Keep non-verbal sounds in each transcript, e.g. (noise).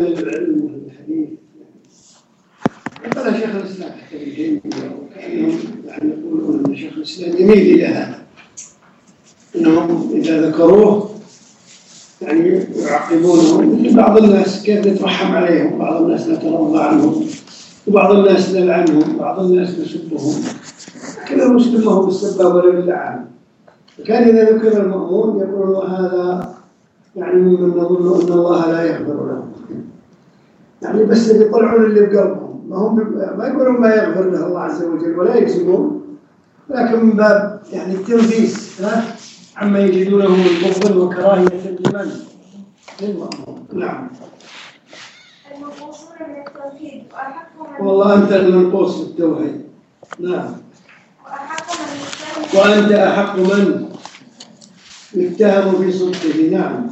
العلم والحديث قال شيخ الاسلام حتى تيميه وكانهم يعني يقولون ان شيخ الاسلام يميل إلى هذا انهم اذا ذكروه يعني يعقبونهم بعض الناس كيف يترحم عليهم بعض الناس لا عنهم وبعض الناس نلعنهم بعض الناس مسلم ما هو بالسباب ولا باللعان فكان اذا ذكر المأمون يقول هذا يعني ممن نظن أن الله لا يغفر له يعني بس يطلعون اللي بقلبهم. ما هم ما يقولون ما يغفر له الله عز وجل ولا يكذبون لكن من باب يعني التنفيس عما يجدونه من بغض وكراهية لمن؟ للمأمون نعم. المنقوصون من التوحيد وأحقهم والله أنت المنقوص بالتوحيد نعم. وأحقهم المجتهد وأنت أحق من؟ يتهم في صدقه. نعم.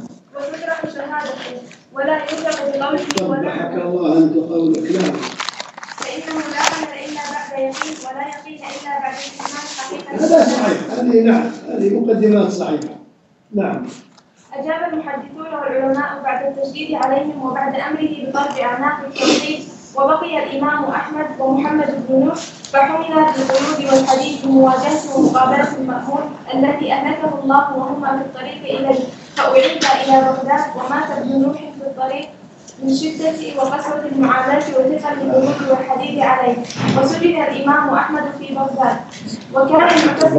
ولا يوثق بقوله ولا قبحك الله انت قولك نعم فإنه لا عمل إلا بعد يقين ولا يقين إلا بعد إيمان حقيقة. هذا صحيح. هذه نعم. هذه مقدمات صحيحة. نعم. أجاب المحدثون والعلماء بعد التشديد عليهم وبعد أمره بضرب أعناق التوحيد وبقي الإمام أحمد ومحمد بن نوح فحمل بالقيود والحديث بمواجهة ومقابلة المأمون الذي أهلكه الله وهما في الطريق إليه. فأعيد إلى بغداد ومات ابن نوح في الطريق من شدة وقسوة المعاملة وثقل القيود والحديد عليه. وسجن الإمام أحمد في بغداد. وكان المعتصم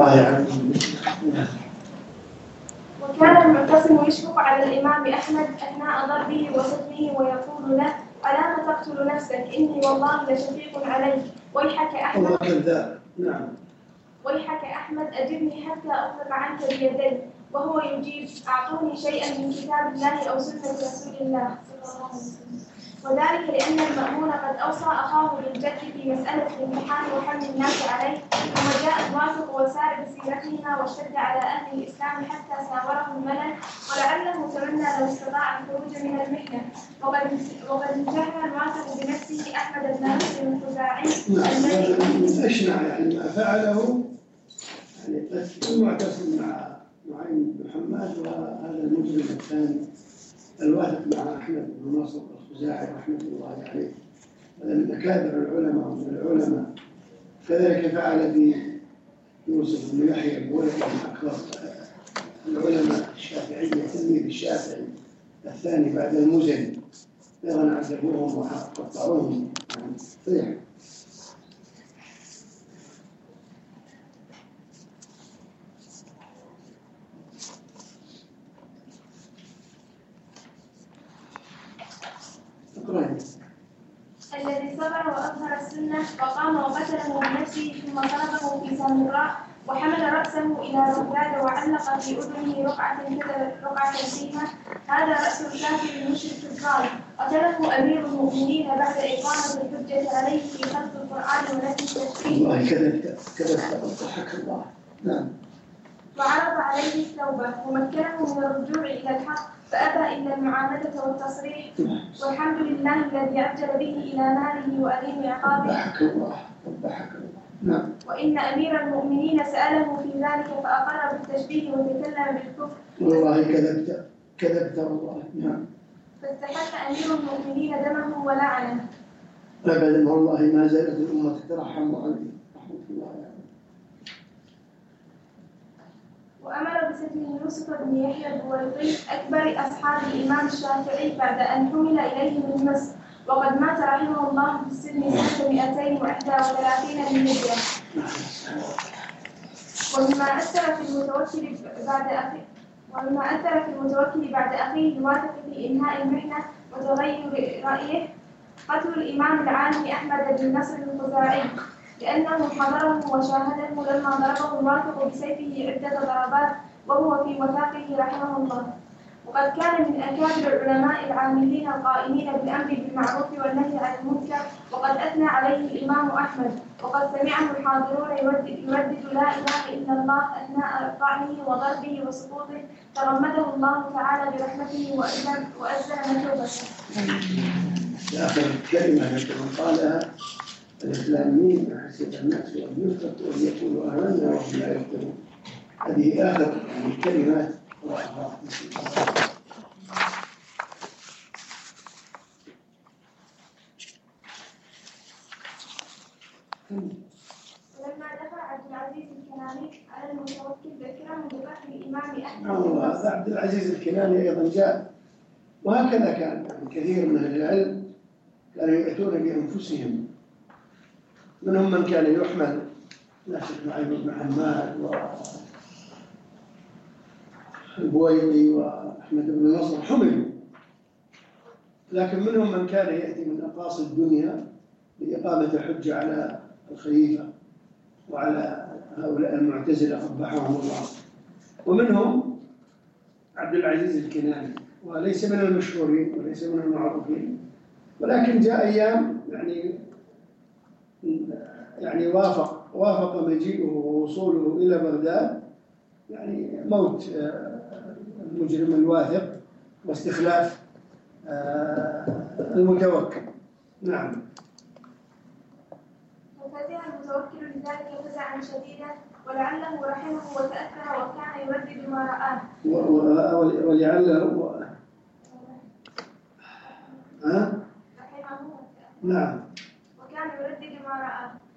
وكان المعتصم يشفق على الإمام أحمد أثناء ضربه وسجنه ويقول له ألا تقتل نفسك؟ إني والله لشفيق عليك. ويحك أحمد نعم. ويحك أحمد أجبني حتى أطلق عنك بيدي وهو يجيب أعطوني شيئا من كتاب الله أو سنة رسول الله. صلى الله عليه وسلم وذلك لأن المأمون قد أوصى أخاه بالجد في مسألة الامتحان وحمل الناس عليه ثم جاء الواثق وسار بسيرتهما واشتد على أهل الإسلام حتى ساوره الملل ولعله تمنى لو استطاع الخروج من المحنة. وقد وقد امتحن الواثق بنفسه أحمد بن مسلم الخزاعي الذي من اشنع يعني؟ ما فعله يعني قد يكون معتصم مع نعيم بن حماد وهذا المجرم الثاني. الواثق مع أحمد بن ناصر الخزاعي رحمة الله عليه. هذا من أكابر العلماء ومن العلماء. كذلك فعل في يوسف بن يحيى بولد من اكبر العلماء الشافعية تلميذ الشافعي الثاني بعد المزني. أيضا عذبوهم وقطعوهم يعني صحيح اقرأي الذي صبر وأظهر السنة وقام وقتله بنفسه ثم طلبه في سامراء وحمل رأسه إلى بغداد وعلق في أذنه رقعة رقعة فيها هذا رأس الكافر المشرك الظالم قتله أمير المؤمنين بعد إقامة الحجة عليه في خلق القرآن ونفي التشريع والله كذبت كذبت ضحك الله. نعم. وعرض عليه التوبة ومكنه من الرجوع إلى الحق. فأبى إلا المعاندة والتصريح والحمد لله الذي عجل به إلى ناره وأليم عقابه. نعم. وإن أمير المؤمنين سأله في ذلك فأقر بالتشبيه وتكلم بالكفر. والله كذبت كذبت والله. نعم. فاستحق أمير المؤمنين دمه ولعنه. ابدا والله ما زالت الأمة تترحم عليه رحمه الله يعني. وأمر بسجن يوسف بن يحيى البويطي أكبر أصحاب الإمام الشافعي بعد أن حمل إليه من مصر وقد مات رحمه الله في السن سنة 231 للهجرة ومما أثر في المتوكل بعد أخيه ومما أثر في المتوكل بعد أخيه الواثق في إنهاء المحنة وتغير رأيه قتل الإمام العالم أحمد بن نصر الخزاعي. لأنه حضره وشاهده لما ضربه الواثق بسيفه عدة ضربات وهو في وثاقه رحمه الله. وقد كان من أكابر العلماء العاملين القائمين بالأمر بالمعروف والنهي عن المنكر وقد أثنى عليه الإمام أحمد. وقد سمعه الحاضرون يردد, يردد لا إله إلا الله أثناء طعنه وضربه وسقوطه. تغمده الله تعالى برحمته وأذن توبته. آخر كلمة قالها الإسلاميين فحسب الناس أن يفتقوا أن يقولوا آمنا وهم لا يفتنون هذه آخر يعني كلمات دفع عبد العزيز الكناني على المتوكل الإمام أحمد. نعم الله عبد العزيز الكناني أيضا جاء. وهكذا كان يعني كثير من أهل العلم كانوا يأتون بأنفسهم. منهم من كان يحمل نفس نعيم بن حماد و البويضي وأحمد بن نصر حملوا. لكن منهم من كان يأتي من أقاصي الدنيا لإقامة الحجة على الخليفة وعلى هؤلاء المعتزلة قبحهم الله. ومنهم عبد العزيز الكناني وليس من المشهورين وليس من المعروفين ولكن جاء أيام يعني يعني وافق وافق مجيئه ووصوله إلى بغداد يعني موت آه، المجرم الواثق واستخلاف آه، المتوكل. نعم. ففزع المتوكل لذلك فزعا شديدا ولعله رحمه وتأثر وكان يردد ما رآه. ولعله ها؟ رحمه. نعم. وكان يردد ما رآه.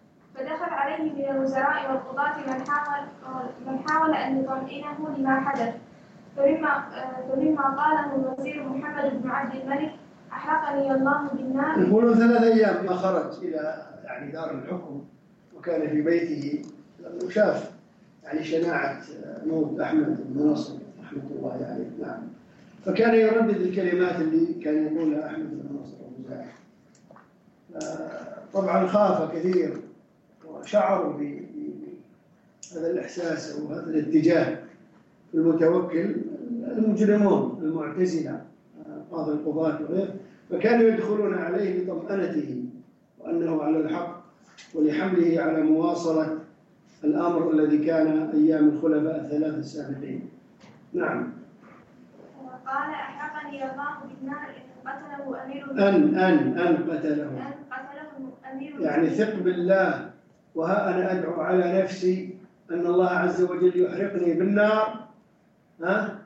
فدخل عليه من الوزراء والقضاة من حاول من حاول أن يطمئنه لما حدث. فمما فمما قاله الوزير محمد بن عبد الملك أحرقني الله بالنار. يقولون ثلاث أيام ما خرج إلى يعني دار الحكم وكان في بيته. لأنه شاف يعني شناعة موت أحمد بن نصر رحمة الله عليه. نعم. فكان يردد الكلمات اللي كان يقولها أحمد بن نصر آه، طبعا خاف كثير. ب- بهذا الإحساس أو هذا الاتجاه في المتوكل المجرمون المعتزلة قاضي القضاة وغيره فكانوا يدخلون عليه لطمأنته وأنه على الحق ولحمله على مواصلة الأمر الذي كان أيام الخلفاء الثلاثة السابقين. نعم. قال أحرقني الله بالنار إن قتله أمير أن أن أن قتله. أن قتله أمير يعني ثق بالله. وها أنا أدعو على نفسي أن الله عز وجل يحرقني بالنار ها؟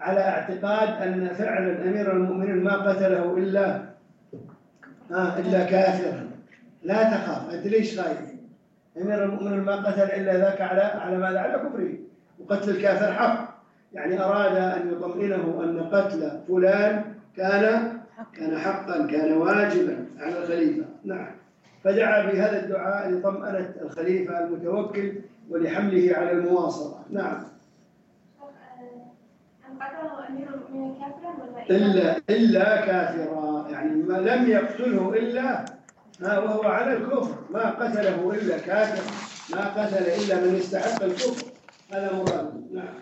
على اعتقاد أن فعلا أمير المؤمنين ما قتله إلا ها؟ إلا كافرا لا تخاف أنت ليش خايف أمير المؤمنين ما قتل إلا ذاك على على ماذا على كفره. وقتل الكافر حق. يعني أراد أن يطمئنه أن قتل فلان كان كان حقا كان واجبا على الخليفة. نعم. فدعا بهذا الدعاء لطمأنة الخليفة المتوكل ولحمله على المواصلة. نعم. إلا إلا كافرا. يعني ما لم يقتله إلا ما وهو على الكفر. ما قتله إلا كافر. ما قتل إلا من يستحق الكفر. هذا مراد. نعم.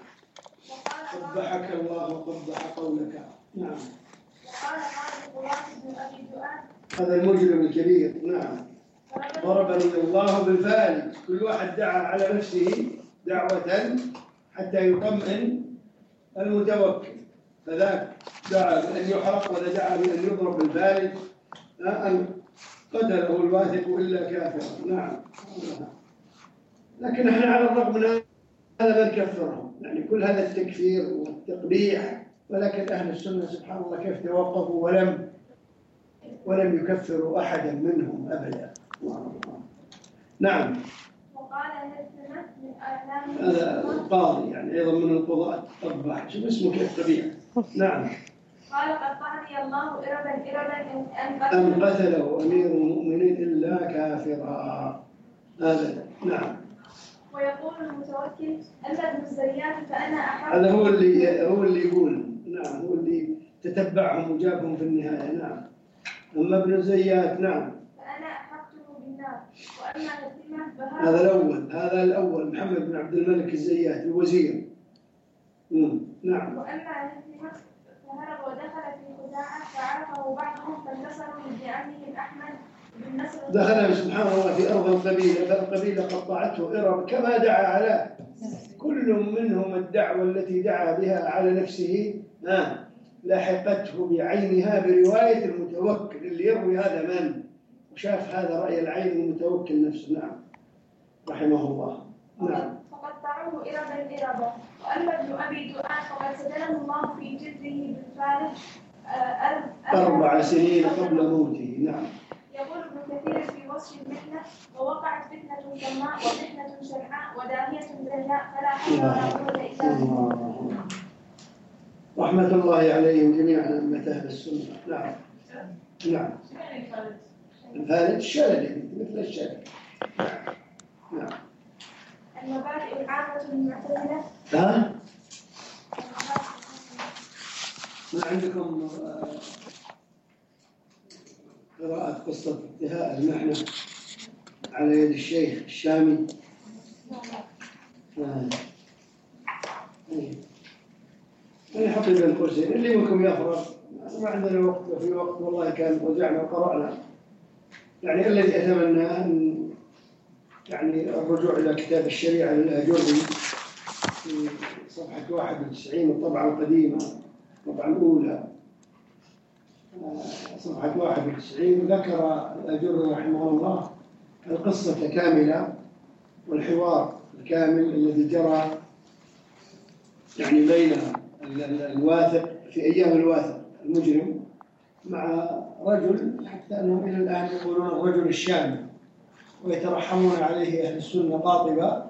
قبحك الله وقبح قولك. نعم. وقال هذا المجرم الكبير. نعم. ضربني الله بالفارج كل واحد دعا على نفسه دعوة حتى يطمئن المتوكل. فذاك دعا بأن يحرق وذا دعا بأن يضرب بالفارج لا أن قتله الواثق إلا كافرا. نعم. لكن إحنا على الرغم من هذا ما نكفرهم. يعني كل هذا التكفير والتقبيح ولكن أهل السنة سبحان الله كيف توقفوا ولم ولم يكفروا أحدا منهم أبدا. نعم. وقال هزمت من هذا القاضي يعني أيضا من القضاة قبح شوف اسمه كيف قبيح نعم. قال قطعني الله إربا إربا أن أن قتل قتله أمير المؤمنين إلا كافرا. هذا نعم. ويقول المتوكل أما ابن الزيات فأنا أحق هذا هو اللي هو اللي يقول. نعم هو اللي تتبعهم وجابهم في النهاية. نعم. أما ابن زيات نعم فأنا أحقته بالنار وأما هزمة هذا الأول هذا الأول. محمد بن عبد الملك الزيات الوزير. مم. نعم. وأما هزمة فهرب ودخل في خزاعة فعرفه بعضهم فانتصروا لعمهم أحمد بن نصر. دخل سبحان الله في أرض القبيلة فالقبيلة قطعته إرب كما دعا على. كل منهم الدعوة التي دعا بها على نفسه آه لحقته بعينها برواية المتوكل اللي يروي هذا من؟ وشاف هذا رأي العين المتوكل نفسه. نعم. رحمه الله. نعم. فقطعوه إربا إربا وأما ابن أبي دؤاد فقد سدله الله في جده بالفارج آه، أرب- أرب- أربع سنين قبل موته. نعم. يقول ابن كثير في وصف المحنة ووقعت فتنة سماء ومحنة شنعاء وداهية دنياء فلا حول ولا قوة إلا بالله. الله. رحمة الله عليهم جميعا أمة أهل السنة. نعم. نعم. الفارج الشلل مثل الشلل نعم. المبادئ العامة المعتزلة؟ ها؟ ما عندكم آه، قراءة قصة انتهاء المحنة على يد الشيخ الشامي؟ آه. إيه. أنا حطي بين قوسين اللي منكم يفرغ ما عندنا وقت وفي وقت والله كان رجعنا وقرأنا. يعني الذي أتمنى أن يعني الرجوع إلى كتاب الشريعة للآجري في صفحة 91 الطبعة القديمة الطبعة الأولى. آه، صفحة 91 ذكر الأجري رحمه الله القصة كاملة والحوار الكامل الذي جرى يعني بين ال- ال- الواثق في أيام الواثق المجرم. مع رجل حتى أنهم إلى الآن يقولون الرجل الشامي ويترحمون عليه أهل السنة قاطبة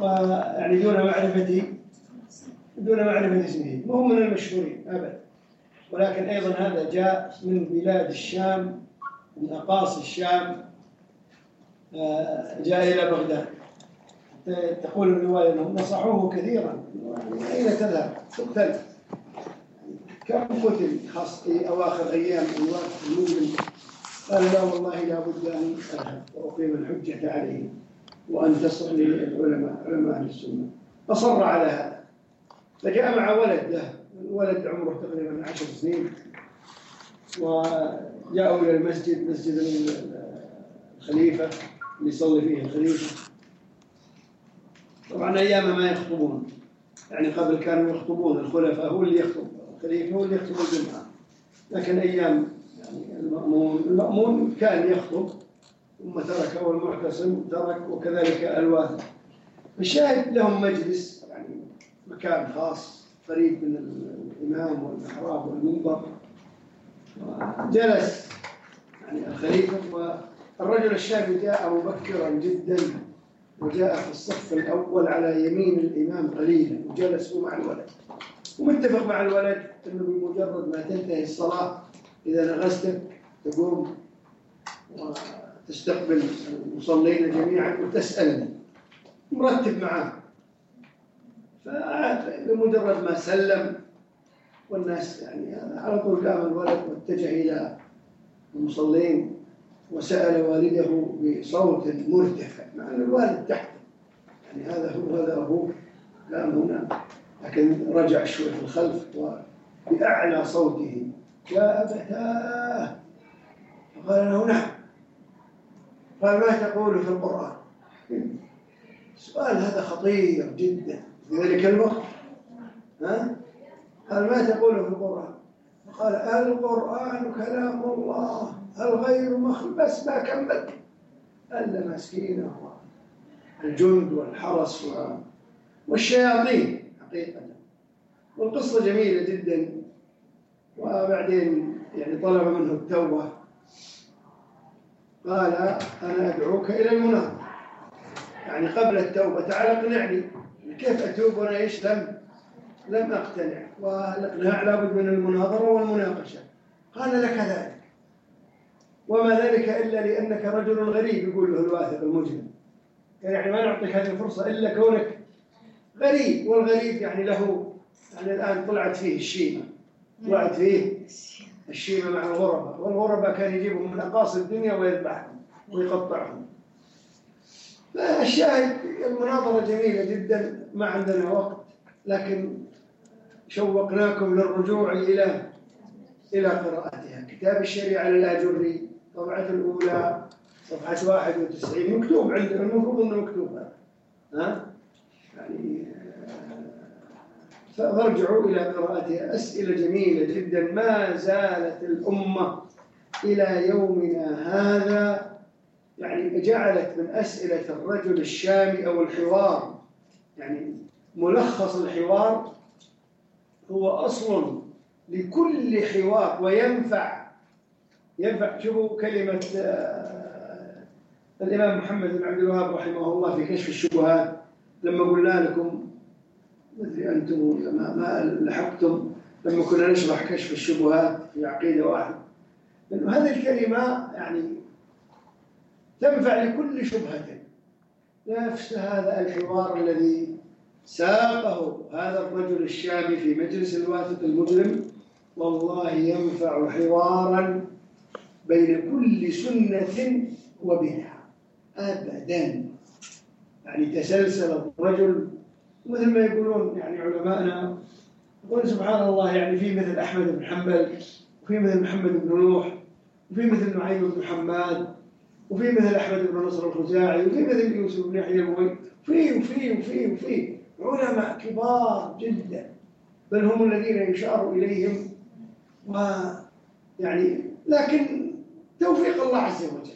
ويعني دون معرفة دون معرفة اسمه. ما هو من المشهورين؟ أبدا ولكن أيضا هذا جاء من بلاد الشام من أقاصي الشام آه، جاء إلى بغداد. تقول الرواية أنهم نصحوه كثيرا. أين تذهب؟ تقتل كم قتل خاص في أواخر أيام الوقت المؤمن قال لا والله لا بد أن أذهب وأقيم الحجة عليه وأن تصل للعلماء علماء أهل السنة. فصر على هذا. فجاء مع ولد له الولد عمره تقريبا عشر سنين. وجاءوا إلى المسجد مسجد ال- الخليفة اللي يصلي فيه الخليفة. طبعا أيام ما يخطبون. يعني قبل كانوا يخطبون الخلفاء هو اللي يخطب. الخليفة هو اللي يخطب الجمعة. لكن أيام يعني المأمون المأمون كان يخطب ثم تركه والمعتصم ترك وكذلك الواثق الشاهد لهم مجلس يعني مكان خاص قريب من الإمام والمحراب والمنبر. جلس يعني الخليفة والرجل الشافعي جاء مبكرا جدا وجاء في الصف الأول على يمين الإمام قليلا وجلس هو مع الولد. ومتفق مع الولد أنه بمجرد ما تنتهي الصلاة إذا نغزتك تقوم وتستقبل المصلين جميعا وتسألني. مرتب معاه فبمجرد ما سلم والناس يعني على طول قام الولد واتجه إلى المصلين وسأل والده بصوت مرتفع مع أن الوالد تحت. يعني هذا هو هذا أبوه قام هنا. لكن رجع شوي في الخلف وبأعلى صوته يا أبتاه. فقال له نعم. قال ما تقول في القرآن؟ السؤال هذا خطير جدا. في ذلك الوقت ها؟ قال ما تقول في القرآن؟ قال القرآن كلام الله الغير مخلوق بس ما كمل ألا مسكينه الجند والحرس. والشياطين. حقيقة. والقصة جميلة جدا. وبعدين يعني طلب منه التوبة. قال أنا أدعوك إلى المناظرة يعني قبل التوبة تعال اقنعني. كيف أتوب وأنا إيش لم لم أقتنع. والإقناع لابد من المناظرة والمناقشة. قال لك ذلك. وما ذلك إلا لأنك رجل غريب يقول له الواثق المجرم. يعني ما نعطيك هذه الفرصة إلا كونك غريب والغريب يعني له يعني الآن طلعت فيه الشيمة. طلعت فيه الشيمة مع الغرباء والغرباء كان يجيبهم من أقاصي الدنيا ويذبحهم ويقطعهم. فالشاهد المناظرة جميلة جدا ما عندنا وقت لكن شوقناكم للرجوع إلى إلى قراءتها. كتاب الشريعة للآجري طبعة الأولى صفحة 91 مكتوب عندنا المفروض أنه مكتوب. ها؟ يعني فارجعوا إلى قراءتها أسئلة جميلة جدا. ما زالت الأمة إلى يومنا هذا؟ يعني جعلت من أسئلة الرجل الشامي أو الحوار يعني ملخص الحوار هو أصل لكل حوار وينفع ينفع. شوفوا كلمة آه، الإمام محمد بن عبد الوهاب رحمه الله في كشف الشبهات. لما قلنا لكم مدري أنتم ما, ما لحقتم لما كنا نشرح كشف الشبهات في عقيدة واحد لأنه هذه الكلمة يعني تنفع لكل شبهة. نفس هذا الحوار الذي ساقه هذا الرجل الشامي في مجلس الواثق المجرم. والله ينفع حوارا بين كل سنة وبدعة أبدا. يعني تسلسل الرجل مثل ما يقولون يعني علماءنا. يقول سبحان الله يعني في مثل أحمد بن حنبل وفي مثل محمد بن نوح وفي مثل نعيم بن حماد وفي مثل أحمد بن نصر الخزاعي وفي مثل يوسف بن يحيى الوي وفي وفي وفي وفي علماء كبار جدا. بل هم الذين يشار إليهم ويعني لكن توفيق الله عز وجل.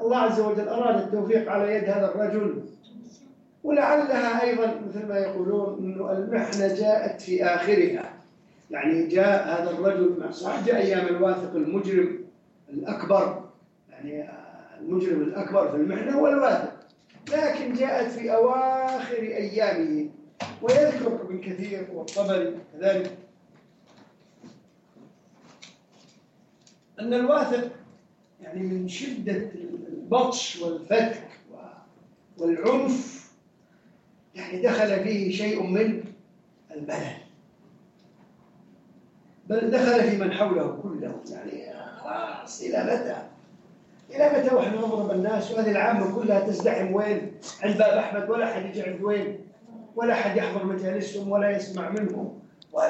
الله عز وجل أراد التوفيق على يد هذا الرجل. ولعلها أيضا مثل ما يقولون أنه المحنة جاءت في آخرها. يعني جاء هذا الرجل صح جاء أيام الواثق المجرم الأكبر. يعني المجرم الأكبر في المحنة هو الواثق. لكن جاءت في أواخر أيامه. ويذكر ابن كثير والطبري كذلك. أن الواثق يعني من شدة البطش والفتك والعنف يعني دخل فيه شيء من الملل بل دخل في من حوله كلهم يعني خلاص إلى متى؟ إلى متى وإحنا نضرب الناس؟ وهذه العامة كلها تزدحم وين؟ عند باب أحمد ولا أحد يجي عند وين؟ ولا أحد يحضر مجالسهم ولا يسمع منهم.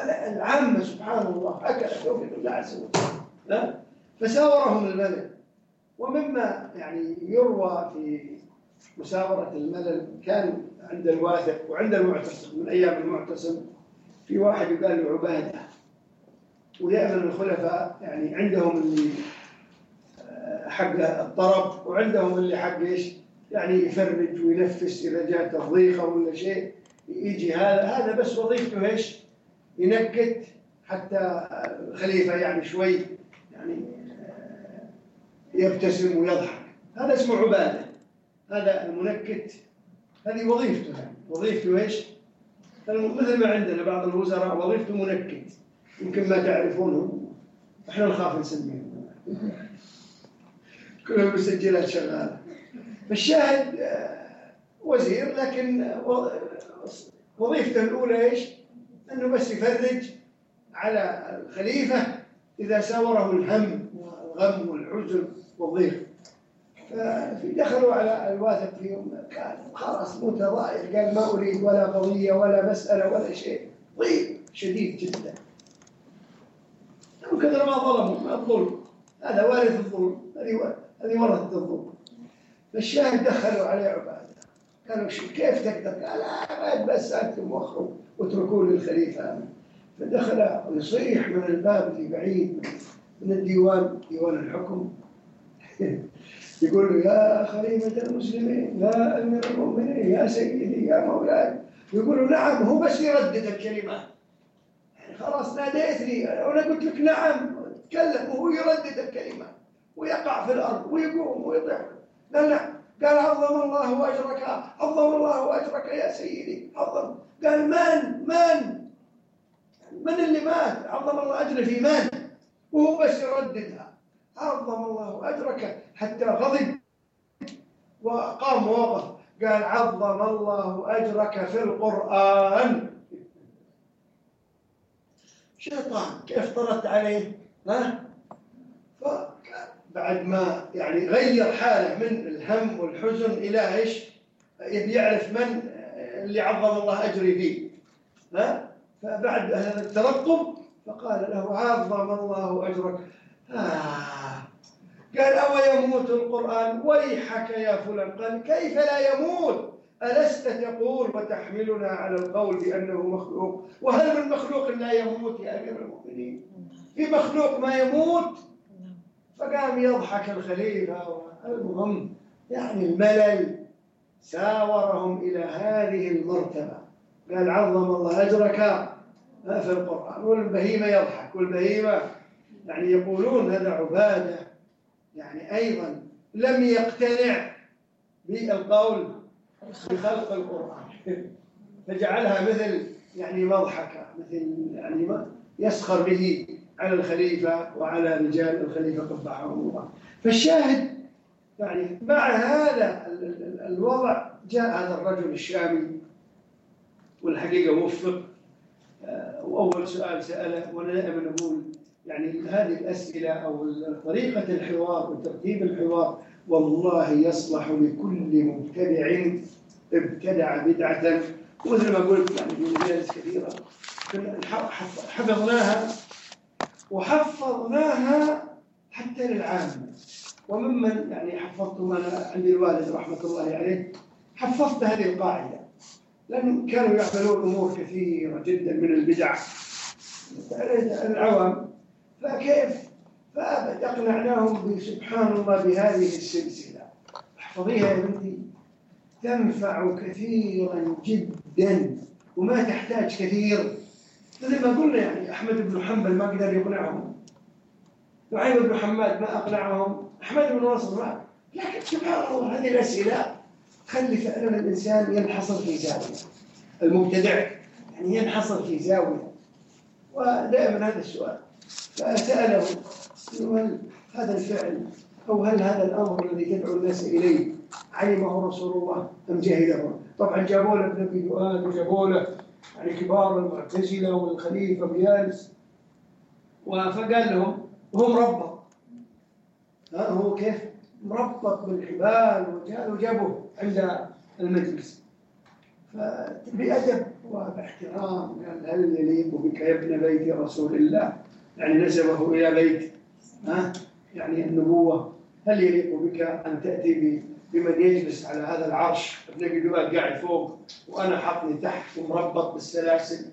العامة سبحان الله أكل توفيق الله عز وجل. فساورهم الملل ومما يعني يروى في مساورة الملل كان عند الواثق وعند المعتصم من أيام المعتصم في واحد يقال له عبادة. ويأمن الخلفاء يعني عندهم اللي آه، حق الطرب وعندهم اللي حق إيش؟ يعني يفرج وينفس إذا جاءت الضيقة ولا شيء يجي هذا هذا بس وظيفته إيش؟ ينكت حتى الخليفة يعني شوي يبتسم ويضحك. هذا اسمه عبادة. هذا المنكت. هذه وظيفته يعني. وظيفته إيش؟ مثل ما عندنا بعض الوزراء وظيفته منكت. يمكن ما تعرفونه. إحنا نخاف نسميه. كلها مسجلات شغاله فالشاهد آه، وزير لكن وظيفته الأولى إيش؟ أنه بس يفرج على الخليفة إذا ساوره الهم والغم والحزن والضيق فدخلوا على الواثق فيهم كان خلاص متضايق قال ما أريد ولا قضية ولا مسألة ولا شيء. ضيق شديد جدا. كثر ما ظلموا الظلم. هذا وارث الظلم هذه هذه ورثة الظلم. فالشاهد دخلوا عليه عبادة. قالوا كيف تقدر؟ قال عاد بس أنتم وخروا واتركوا للخليفة. فدخل يصيح من الباب اللي بعيد من الديوان ديوان الحكم. (laughs) يقول له يا خليفة المسلمين يا أمير المؤمنين يا سيدي يا مولاي. يقول له نعم هو بس يردد الكلمات خلاص ناديتني وأنا قلت لك نعم تكلم وهو يردد الكلمة. ويقع في الأرض ويقوم ويضع قال نعم قال عظم الله أجرك عظم الله أجرك يا سيدي عظم. قال من؟ من؟ من اللي مات؟ عظم الله أجره في من؟ وهو بس يرددها عظم الله أجرك حتى غضب وقام ووقف. قال عظم الله أجرك في القرآن. شيطان كيف طرت عليه؟ ها؟ فبعد ما يعني غير حاله من الهم والحزن إلى إيش؟ يعرف من اللي عظم الله أجري فيه ها؟ فبعد هذا الترقب فقال له عظم الله أجرك. آه. قال أو يموت القرآن؟ ويحك يا فلان. قال كيف لا يموت؟ ألست تقول وتحملنا على القول بأنه مخلوق؟ وهل من مخلوق لا يموت يا أمير المؤمنين؟ في مخلوق ما يموت؟ فقام يضحك الخليفة. المهم يعني الملل ساورهم إلى هذه المرتبة. قال عظم الله أجرك. في القرآن والبهيمة يضحك والبهيمة يعني يقولون هذا عبادة. يعني أيضا لم يقتنع بالقول بخلق القرآن. فجعلها مثل يعني مضحكة مثل يعني ما يسخر به على الخليفة وعلى رجال الخليفة قبحهم الله فالشاهد يعني مع هذا الوضع جاء هذا الرجل الشامي والحقيقة وفق وأول سؤال سأله وأنا دائما أقول يعني هذه الأسئلة أو طريقة الحوار وترتيب الحوار والله يصلح لكل مبتدع ابتدع بدعة. ومثل ما قلت يعني في مجالس كثيرة. حفظناها وحفظناها حتى للعامة وممن يعني حفظتهم أنا عندي الوالد رحمة الله عليه. حفظت هذه القاعدة. لأن كانوا يعملون أمور كثيرة جدا من البدع. العوام. فكيف؟ فأبد أقنعناهم سبحان الله بهذه السلسلة. احفظيها يا بنتي. تنفع كثيرا جدا. وما تحتاج كثير. مثل ما قلنا يعني أحمد بن حنبل ما قدر يقنعهم. نعيم بن حماد ما أقنعهم. أحمد بن نصر ما. لكن سبحان الله هذه الأسئلة تخلي فعلا الإنسان ينحصر في زاوية. المبتدع يعني ينحصر في زاوية. ودائما هذا السؤال. فسأله هل هذا الفعل أو هل هذا الأمر الذي تدعو الناس إليه علمه رسول الله أم جهله طبعا جابوا له ابن أبي دؤاد وجابوا له يعني كبار المعتزلة والخليفة بيالس فقال لهم هو مربط ها هو كيف؟ مربط بالحبال وجابه عند المجلس. فبأدب وباحترام قال هل يليق بك يا ابن بيت رسول الله؟ يعني نسبه إلى بيت ها؟ يعني النبوة. هل يليق بك أن تأتي بمن يجلس على هذا العرش؟ ابن دؤاد قاعد فوق وأنا حطني تحت ومربط بالسلاسل.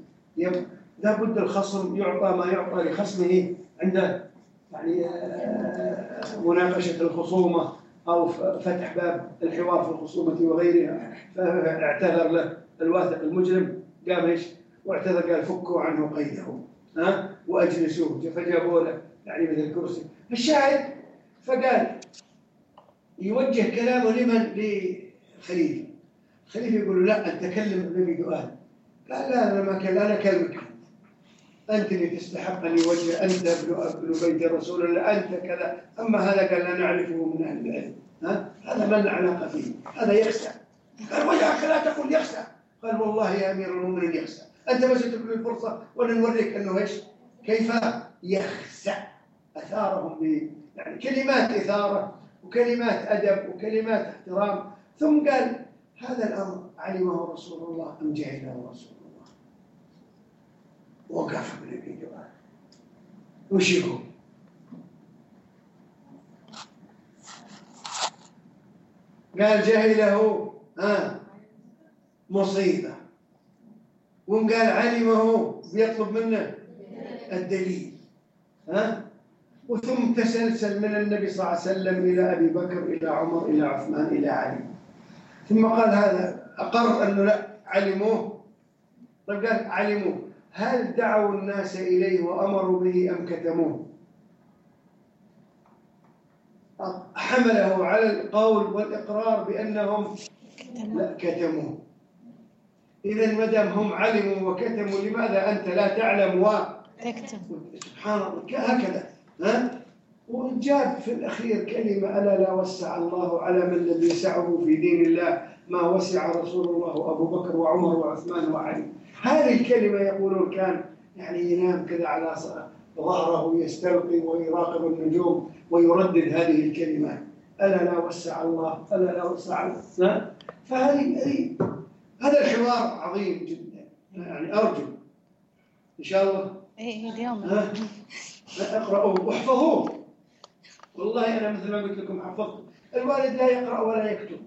لابد الخصم يعطى ما يعطى لخصمه عند يعني مناقشة الخصومة أو فتح باب الحوار في الخصومة وغيرها. فاعتذر له الواثق المجرم قام إيش؟ واعتذر قال فكوا عنه قيده ها؟ وأجلسوه. فجابوا له يعني مثل الكرسي الشاهد فقال يوجه كلامه لمن؟ للخليفه الخليفه يقول له لا أنت كلم النبي دؤاد قال لا أنا ما كلم أنا كلمك. أنت اللي تستحق أن يوجه أنت ابن بيت رسول الله أنت كذا. أما هذا قال لا نعرفه من أهل العلم. ها؟ هذا ما علاقة فيه. هذا يخسى قال وياك لا تقول يخسى قال والله يا أمير المؤمنين يخسى أنت بس تكون الفرصة ولا نوريك أنه إيش؟ كيف يخسى أثارهم ب يعني كلمات إثارة وكلمات أدب وكلمات احترام. ثم قال هذا الأمر علمه رسول الله أم جهله رسول وقف أبي جواد وش يقول؟ قال جهله ها مصيبة. وقال علمه بيطلب منه الدليل ها. وثم تسلسل من النبي صلى الله عليه وسلم إلى أبي بكر إلى عمر إلى عثمان إلى علي. ثم قال هذا أقر أنه لا علموه. طيب قال علموه. هل دعوا الناس إليه وأمروا به أم كتموه؟ حمله على القول والإقرار بأنهم لا كتموه. إذا ما دام هم علموا وكتموا لماذا أنت لا تعلم و تكتم. سبحان الله هكذا ها؟ وجاب في الأخير كلمة ألا لا وسع الله على من لم يسعه في دين الله؟ ما وسع رسول الله وأبو بكر وعمر وعثمان وعلي. هذه الكلمة يقولون كان يعني ينام كذا على ظهره يستلقي ويراقب النجوم ويردد هذه الكلمات ألا لا وسع الله؟ ألا لا وسع الله؟ فهذه هذه هذا الحوار عظيم جدا. يعني أرجو. إن شاء الله. إيه اليوم. اقرأوه واحفظوه والله أنا مثل ما قلت لكم حفظت الوالد لا يقرأ ولا يكتب.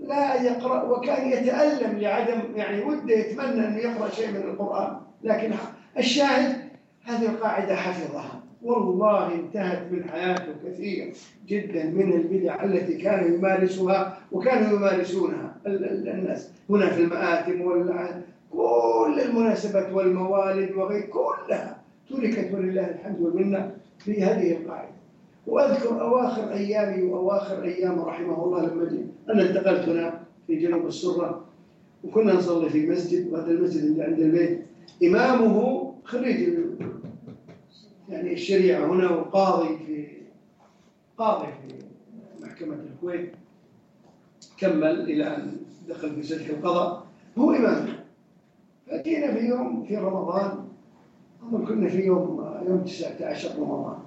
لا يقرأ وكان يتألم لعدم يعني وده يتمنى أن يقرأ شيء من القرآن. لكن الشاهد هذه القاعدة حفظها. والله انتهت من حياته كثير جدا من البدع التي كان يمارسها وكانوا يمارسونها الناس. هنا في المآتم كل المناسبات والموالد وغير كلها تركت ولله الحمد والمنة في هذه القاعدة. وأذكر أواخر أيامي وأواخر أيام رحمه الله لما جي أنا انتقلت هنا في جنوب السرة وكنا نصلي في مسجد وهذا المسجد اللي عند البيت. إمامه خريج يعني الشريعة هنا وقاضي في قاضي في محكمة الكويت. كمل إلى أن دخل في سلك القضاء. هو إمام. فأتينا في يوم في رمضان. أظن كنا في يوم يوم 19 رمضان.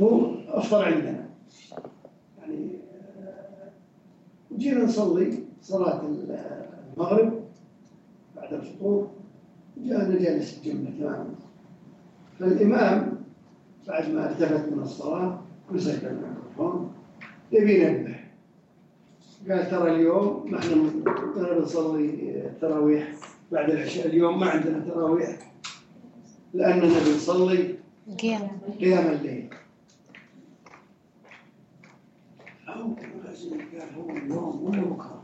هو أفطر عندنا. يعني وجينا نصلي صلاة المغرب بعد الفطور جاءنا جالس الجنة تماما فالإمام بعد ما التفت من الصلاة سجل الميكروفون يبي ينبه. قال ترى اليوم ما إحنا بنصلي التراويح بعد العشاء اليوم ما عندنا تراويح. لأننا بنصلي قيام الليل أو قال هو اليوم ولا بكرة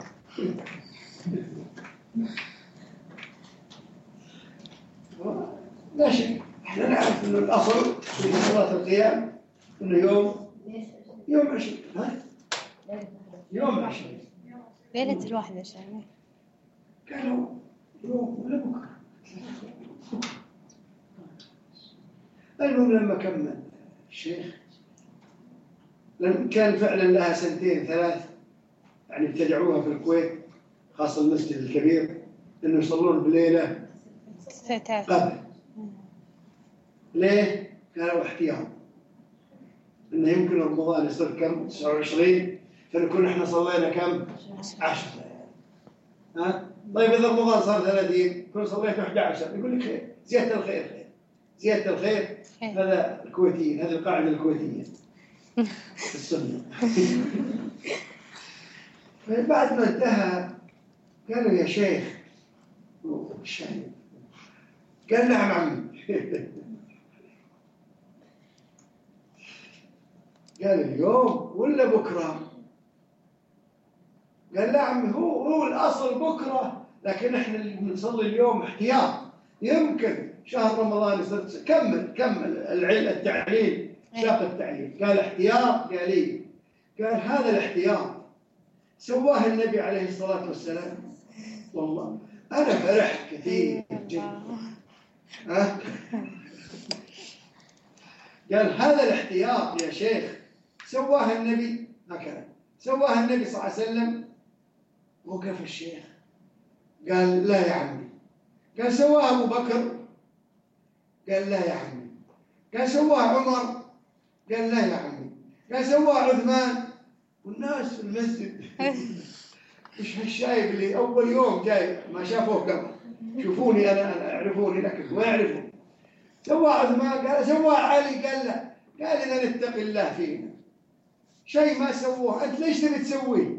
لا شيء إحنا نعرف انه الاصل في صلاه القيام انه يوم يوم عشرين ها؟ يوم عشرين ليلة الواحد عشان قالوا يوم ولا بكره المهم لما كمل الشيخ لأن كان فعلا لها سنتين ثلاث يعني ابتدعوها في الكويت خاصة المسجد الكبير انه يصلون بليلة. ستة. قبل ليه؟ قالوا احتياط إنه يمكن رمضان يصير كم؟ 29 فنكون إحنا صلينا كم؟ 10 ها؟ طيب إذا رمضان صار 30 كل صليت 11 يقول لك خير. زيادة الخير خير. زيادة الخير. خير. هذا الكويتيين هذه القاعدة الكويتية. (laughs) في السنة. (laughs) بعد ما انتهى قالوا يا شيخ الشاهد قال نعم عمي. (laughs) قال اليوم ولا بكرة؟ قال لا عمي هو هو الأصل بكرة لكن إحنا اللي بنصلي اليوم احتياط. يمكن شهر رمضان يصير كمل كمل العلم التعليل ساق التعليل قال احتياط قال لي قال هذا الاحتياط. سواه النبي عليه الصلاة والسلام. والله أنا فرحت كثير جدا. ها؟ قال هذا الاحتياط يا شيخ سواه النبي. هكذا سواه النبي صلى الله عليه وسلم. وقف الشيخ. قال لا يا عمي. قال سواه أبو بكر. قال لا يا عمي. قال سواه عمر. قال لا يا عمي. قال سواه عثمان. والناس في المسجد. (laughs) إيش هالشايب اللي أول يوم جاي ما شافوه قبل شوفوني أنا أنا يعرفوني لكن ما يعرفون. سوى عثمان قال سوى علي قال لا قال إذا نتقي الله فينا. شيء ما سووه. أنت ليش تبي تسويه؟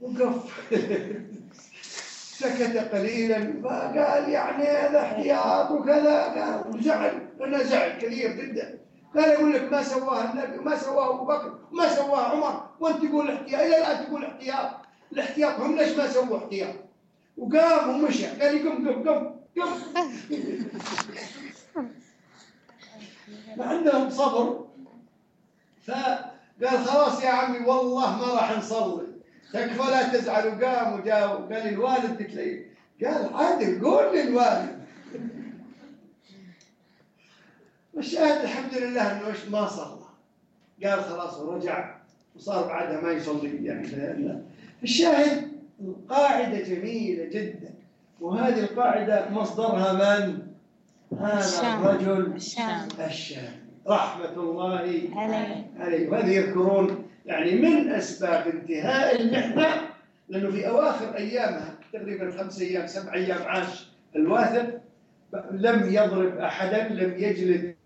وقف. (laughs) سكت قليلا. فقال يعني هذا احتياط وكذا. قال وزعل. أنا زعل كثير جدا. قال يقول لك ما سواه النبي وما سواه أبو بكر وما سواه عمر. وأنت تقول احتياط إلى الآن تقول احتياط الاحتياط. هم ليش ما سووا احتياط؟ وقام ومشى قال لي قم قم قم قم. (laughs) ما عندهم صبر. فقال خلاص يا عمي والله ما راح نصلي. تكفى لا تزعل. وقام وجاء وقال الوالد قال عادل قول للوالد. والشاهد الحمد لله إنه إيش ما صلى قال خلاص ورجع وصار بعدها ما يصلي يعني الشاهد القاعدة جميلة جدا وهذه القاعدة مصدرها من؟ هذا. الرجل الشام. الشام رحمة الله عليه. عليه وهذه يذكرون يعني من أسباب انتهاء المحنة لأنه في أواخر أيامها تقريبا خمس أيام سبع أيام عاش الواثق لم يضرب أحدا لم يجلد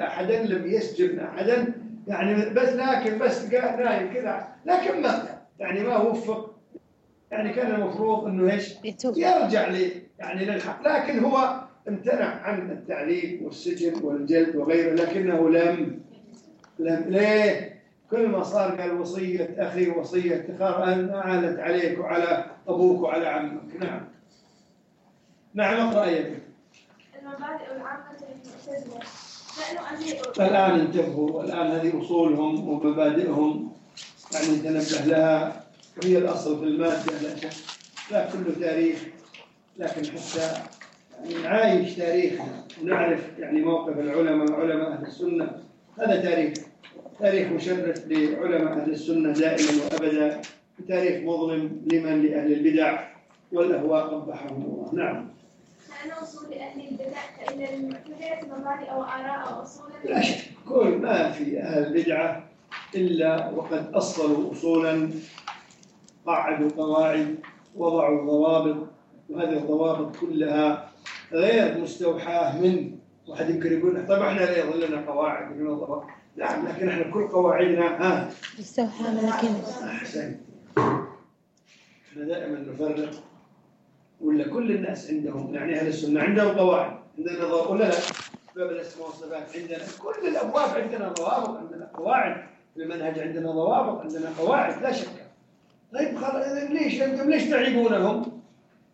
أحدا لم يسجن أحدا يعني بس لكن بس قاعد نايم كذا لكن مات يعني ما وفق. يعني كان المفروض إنه إيش؟ يرجع لي يعني للحق. لكن هو امتنع عن التعليق والسجن والجلد وغيره لكنه لم لم ليه؟ كل ما صار قال وصية أخي وصية تخار أن أعانت عليك وعلى أبوك وعلى عمك. نعم. نعم اقرأ بنت المبادئ العامة للمعتزلة. شأن أهل الآن انتبهوا الآن هذه أصولهم ومبادئهم. يعني نتنبه لها. وهي الأصل في المادة لا شك لا كله تاريخ لكن حتى يعني نعايش تاريخنا ونعرف يعني موقف العلماء علماء أهل السنة. هذا تاريخ تاريخ مشرف لعلماء أهل السنة دائما وأبدا وتاريخ مظلم لمن؟ لأهل البدع والأهواء قبحهم الله. نعم. شأن أصول أهل البدع فإن للمعتزلة مبادئ وآراء وأصولا لا شك كل ما في أهل البدعة إلا وقد أصلوا أصولا قعدوا قواعد وضعوا ضوابط وهذه الضوابط كلها غير مستوحاة من واحد يمكن يقول طيب إحنا لا يظل لنا قواعد ولنا ضوابط نعم لكن إحنا كل قواعدنا ها؟ استوحى من الكلمة أحسن إحنا دائما نفرق ولا كل الناس عندهم يعني أهل السنة عندهم قواعد عندنا ضوابط ولا لا؟ باب الأسماء والصفات عندنا كل الأبواب عندنا ضوابط عندنا قواعد. في المنهج عندنا ضوابط عندنا قواعد لا شك. طيب ليش أنتم ليش تعيبونهم؟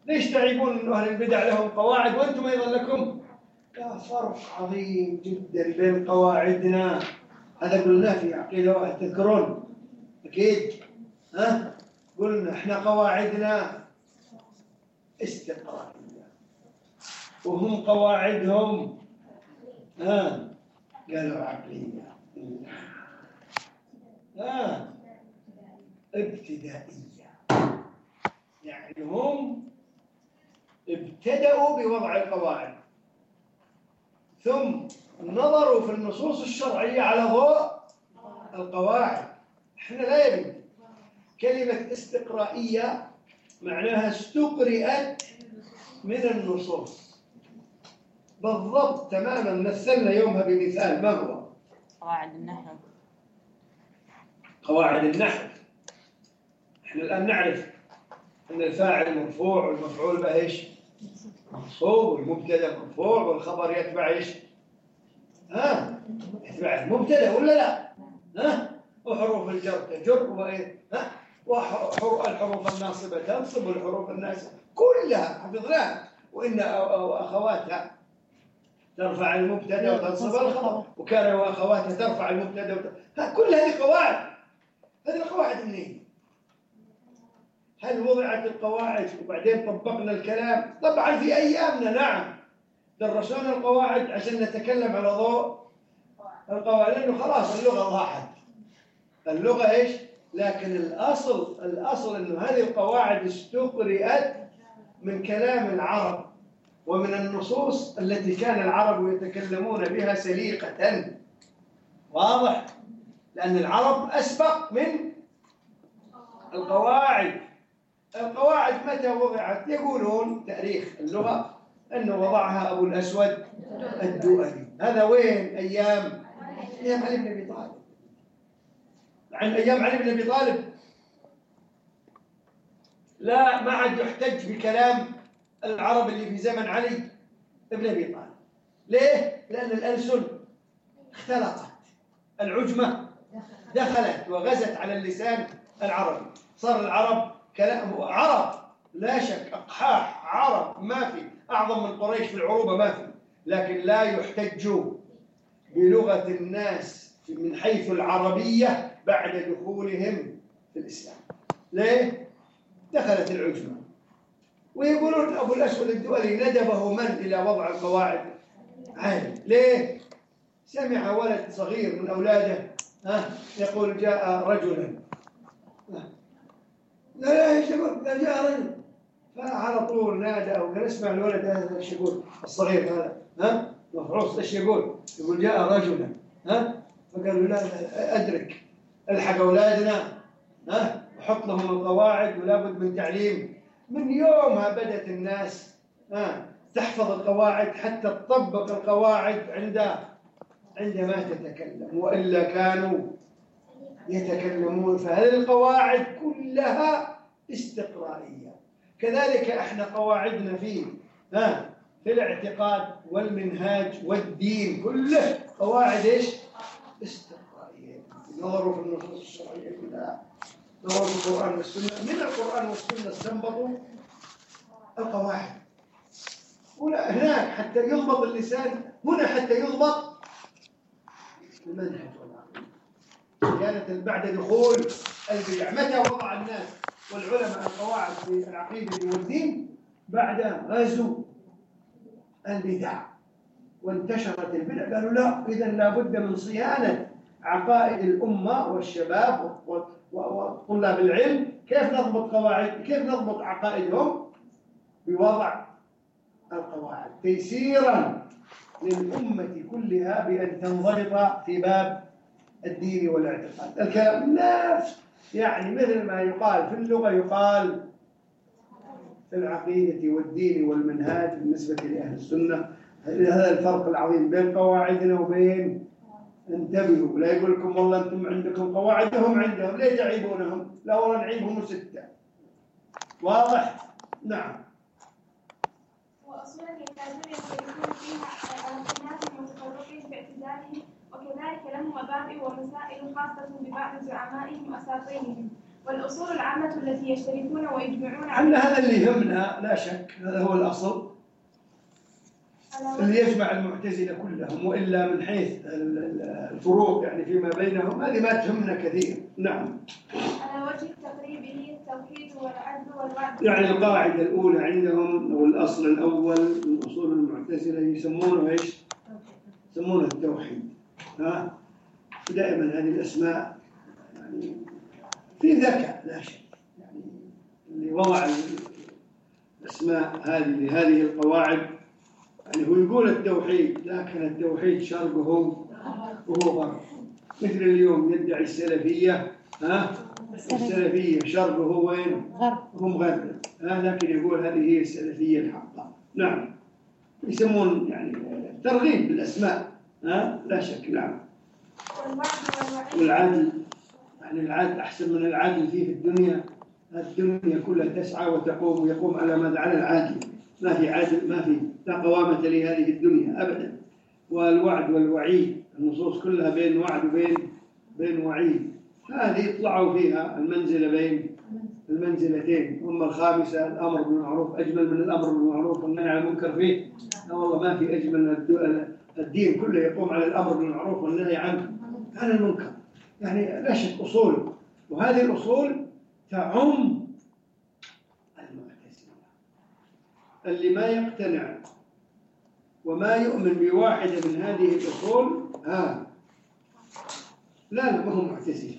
ليش تعيبون أن أهل البدع لهم قواعد وأنتم أيضا لكم؟ لا فرق عظيم جدا بين قواعدنا. هذا قلناه في عقيدة واحد تذكرون؟ أكيد. ها؟ قلنا إحنا قواعدنا. استقرارية. وهم قواعدهم ها؟ قالوا عقلية. ها؟ ابتدائية. يعني هم ابتدأوا بوضع القواعد. ثم نظروا في النصوص الشرعية على ضوء القواعد. إحنا لا يبي كلمة استقرائية معناها استقرئت من النصوص بالضبط تماما مثلنا يومها بمثال ما هو قواعد النحو قواعد النحو إحنا الآن نعرف أن الفاعل مرفوع والمفعول به إيش؟ منصوب والمبتدأ مرفوع والخبر يتبع إيش؟ ها؟ يتبع المبتدأ ولا لا؟ ها؟ وحروف الجر تجر وإيه؟ ها؟ والحروف الناصبة تنصب والحروف الناصبة كلها حفظناها وإن أو- أو أخواتها ترفع المبتدأ وتنصب الخبر وكان وأخواتها ترفع المبتدأ وت... كل هذه قواعد هذه القواعد منين؟ هل وضعت القواعد وبعدين طبقنا الكلام؟ طبعا في أيامنا نعم درسونا القواعد عشان نتكلم على ضوء القواعد لأنه خلاص اللغة ضاحت اللغة إيش؟ لكن الأصل الأصل أنه هذه القواعد استقرئت من كلام العرب ومن النصوص التي كان العرب يتكلمون بها سليقة. واضح؟ لأن العرب أسبق من القواعد. القواعد متى وضعت؟ يقولون تاريخ اللغة أنه وضعها أبو الأسود الدؤلي. هذا وين؟ أيام؟ أيام علي بن عن أيام علي بن أبي طالب. لا ما عاد يحتج بكلام العرب اللي في زمن علي بن أبي طالب. ليه؟ لأن الألسن اختلطت العجمة دخلت وغزت على اللسان العربي. صار العرب كلام عرب لا شك أقحاح عرب ما في أعظم من قريش في العروبة ما في. لكن لا يحتج بلغة الناس من حيث العربية بعد دخولهم في الإسلام ليه؟ دخلت العجمة ويقولون أبو الأسود الدولي ندبه من إلى وضع القواعد عالم ليه؟ سمع ولد صغير من أولاده ها يقول جاء رجلا. لا لا إيش يقول قال جاء رجل فعلى طول نادى قال اسمع الولد هذا إيش يقول الصغير هذا ها مفروس إيش يقول؟ يقول جاء رجلا ها فقالوا لا, لا أدرك الحق أولادنا ها؟ وحط لهم القواعد ولا بد من تعليم. من يومها بدأت الناس ها؟ تحفظ القواعد حتى تطبق القواعد عند عندما تتكلم. وإلا كانوا يتكلمون. فهذه القواعد كلها استقرائية كذلك إحنا قواعدنا في ها؟ في الاعتقاد والمنهاج والدين كله قواعد إيش؟ نظروا في النصوص الشرعية كلها. نظروا في القرآن والسنة. من القرآن والسنة استنبطوا القواعد. هنا هناك حتى يضبط اللسان هنا حتى يضبط المنهج والعقيدة. زيادة بعد دخول البدع. متى وضع الناس والعلماء القواعد في العقيدة والدين؟ بعد غزو البدع. وانتشرت البدع. قالوا لا إذا لابد من صيانة عقائد الأمة والشباب وطلاب العلم كيف نضبط قواعد كيف نضبط عقائدهم؟ بوضع القواعد تيسيرا للأمة كلها بأن تنضبط في باب الدين والاعتقاد. الكلام نفس يعني مثل ما يقال في اللغة يقال في العقيدة والدين والمنهاج بالنسبة لأهل السنة هذا الفرق العظيم بين قواعدنا وبين انتبهوا لا يقول لكم والله أنتم عندكم قواعد هم عندهم. ليه تعيبونهم؟ لا والله نعيبهم ستة. واضح؟ نعم. وأصولا يحتاجون يختلفون فيها على اختلاف المتفرقين باعتزالهم وكذلك لهم مبادئ ومسائل خاصة ببعض زعمائهم وأساطينهم والأصول العامة التي يشتركون ويجمعون عنا هذا اللي يهمنا؟ لا شك هذا هو الأصل. على اللي وجه يجمع المعتزلة كلهم وإلا من حيث ال- ال- الفروق يعني فيما بينهم هذه ما تهمنا كثير. نعم. على وجه التقريب هي التوحيد والعدل والوعد. يعني القاعدة الأولى عندهم أو الأصل الأول من أصول المعتزلة يسمونه إيش؟ يسمونه التوحيد. ها؟ دائما هذه الأسماء يعني في ذكاء لا شك. يعني اللي وضع ال- الأسماء هذه لهذه القواعد يعني هو يقول التوحيد لكن التوحيد شرقه وهو غرب. مثل اليوم يدعي السلفية ها؟ السلفية شرقه وين؟ غرب. هم غير آه لكن يقول هذه هي السلفية الحقة. نعم. يسمون يعني ترغيب بالأسماء آه لا شك نعم. والعدل يعني العدل أحسن من العدل فيه في الدنيا. الدنيا كلها تسعى وتقوم ويقوم على ماذا على العدل. ما في عدل ما في لا قوامة لهذه الدنيا أبدا. والوعد والوعيد النصوص كلها بين وعد وبين بين وعيد. هذه يطلعوا فيها المنزلة بين المنزلتين. أما الخامسة الأمر بالمعروف أجمل من الأمر بالمعروف والنهي عن المنكر فيه. لا والله ما في أجمل الدين كله يقوم على الأمر بالمعروف والنهي عن عن المنكر. يعني لا شك أصول. وهذه الأصول تعم المعتزلة. اللي ما يقتنع وما يؤمن بواحدة من هذه الأصول ها. لا لا ما هو معتزلي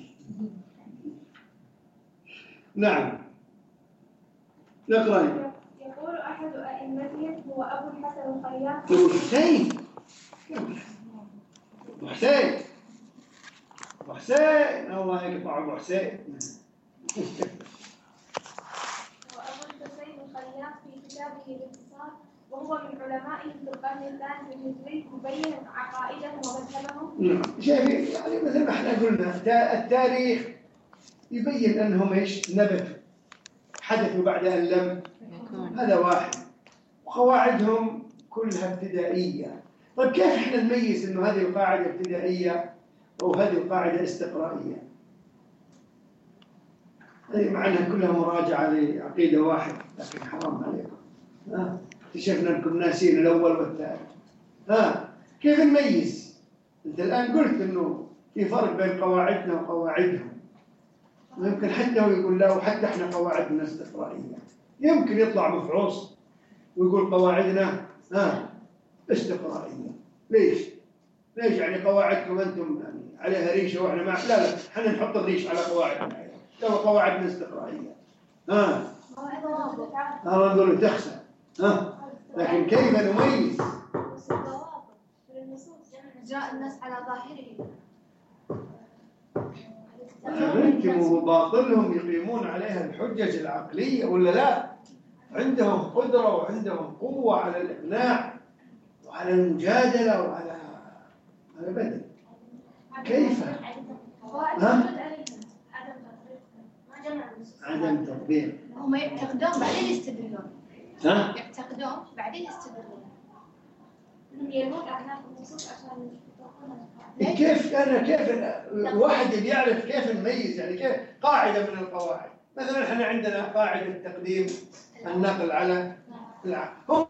نعم. نقرأ. يقول أحد أئمتهم هو أبو الحسن الخياط. أبو حسين أبو حسين أبو حسين الله يقطع أبو حسين وأبو الحسين الخياط في كتابه وهو من علمائهم في القرن الثالث الهجري مبين عقائدهم ومذهبهم. نعم. شايفين يعني مثل ما إحنا قلنا تا- التاريخ يبين انهم إيش؟ نبتوا حدثوا بعد أن لم هذا واحد. وقواعدهم كلها ابتدائية. طيب كيف إحنا نميز إنه هذه القاعدة ابتدائية أو هذه القاعدة استقرائية؟ هذه مع إنها كلها مراجعة لعقيدة واحدة لكن حرام عليكم. ها؟ اكتشفنا أنكم ناسين الأول والثاني. ها كيف نميز؟ أنت الآن قلت إنه في فرق بين قواعدنا وقواعدهم. ويمكن حتى هو يقول لا وحتى إحنا قواعدنا استقرائية. يمكن يطلع مفعوص ويقول قواعدنا ها استقرائية. ليش؟ ليش يعني قواعدكم أنتم يعني عليها ريشة وإحنا ما لا لا إحنا نحط الريش على قواعدنا لو قواعدنا استقرائية. ها؟ نقول له تخسر. ها؟ لكن كيف نميز؟ جاء الناس على ظاهره فهمتم وباطلهم يقيمون عليها الحجج العقلية ولا لا؟ عندهم قدرة وعندهم قوة على الإقناع وعلى المجادلة وعلى على بدل كيف؟ ها؟ عدم تطبيق هم يعتقدون بعدين يستدلون ها؟ يعتقدون بعدين يستدلون. انهم يلمون اعناق النصوص عشان يطبقونها كيف أنا كيف الواحد بيعرف كيف نميز يعني كيف قاعدة من القواعد. مثلا إحنا عندنا قاعدة تقديم النقل على العقل.